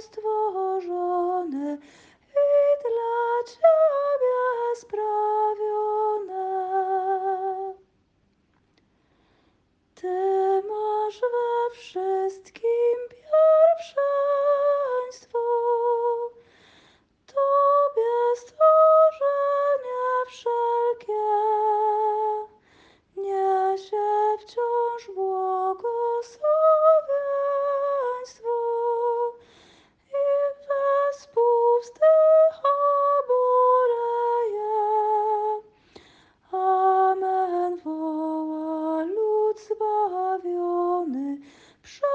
stworzone i dla Ciebie sprawione. Ty masz we wszystkim zbawiony przez Twą